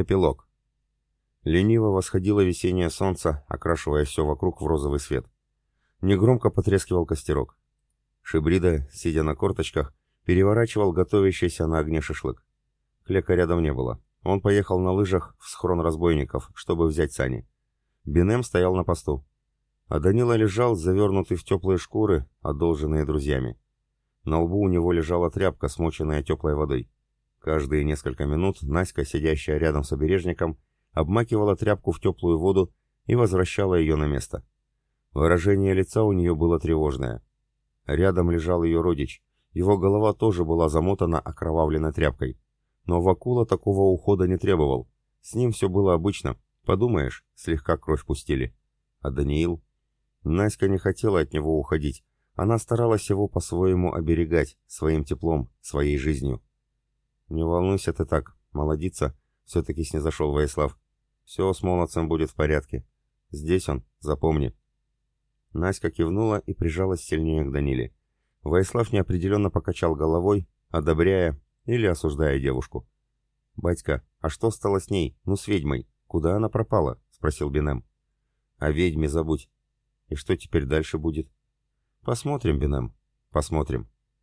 Эпилог. Лениво восходило весеннее солнце, окрашивая все вокруг в розовый свет. Негромко потрескивал костерок. Шибрида, сидя на корточках, переворачивал готовящийся на огне шашлык. Клека рядом не было. Он поехал на лыжах в схрон разбойников, чтобы взять сани. Бенем стоял на посту. А Данила лежал, завернутый в теплые шкуры, одолженные друзьями. На лбу у него лежала тряпка, смоченная теплой водой. Каждые несколько минут Наська, сидящая рядом с обережником, обмакивала тряпку в теплую воду и возвращала ее на место. Выражение лица у нее было тревожное. Рядом лежал ее родич. Его голова тоже была замотана окровавленной тряпкой. Но Вакула такого ухода не требовал. С ним все было обычно. Подумаешь, слегка кровь пустили. А Даниил? Наська не хотела от него уходить. Она старалась его по-своему оберегать, своим теплом, своей жизнью. «Не волнуйся ты так, молодица», — все-таки снизошел Воислав. «Все с молодцем будет в порядке. Здесь он, запомни». Наська кивнула и прижалась сильнее к Даниле. Воислав неопределенно покачал головой, одобряя или осуждая девушку. «Батька, а что стало с ней, ну с ведьмой? Куда она пропала?» — спросил Бенем. «О ведьме забудь. И что теперь дальше будет?» «Посмотрим, Бенем, посмотрим».